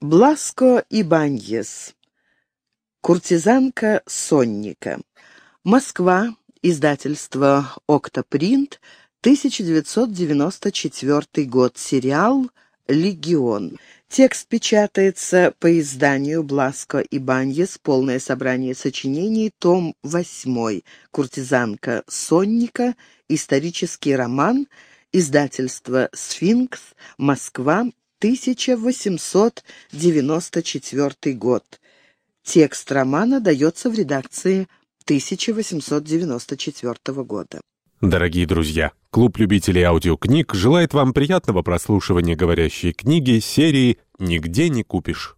Бласко и Баньес. Куртизанка Сонника. Москва. Издательство «Октопринт», 1994 год. Сериал «Легион». Текст печатается по изданию Бласко и Баньес, полное собрание сочинений, том 8, «Куртизанка Сонника», исторический роман, издательство «Сфинкс», Москва, 1894 год. Текст романа дается в редакции 1894 года. Дорогие друзья, клуб любителей аудиокниг желает вам приятного прослушивания говорящей книги серии «Нигде не купишь».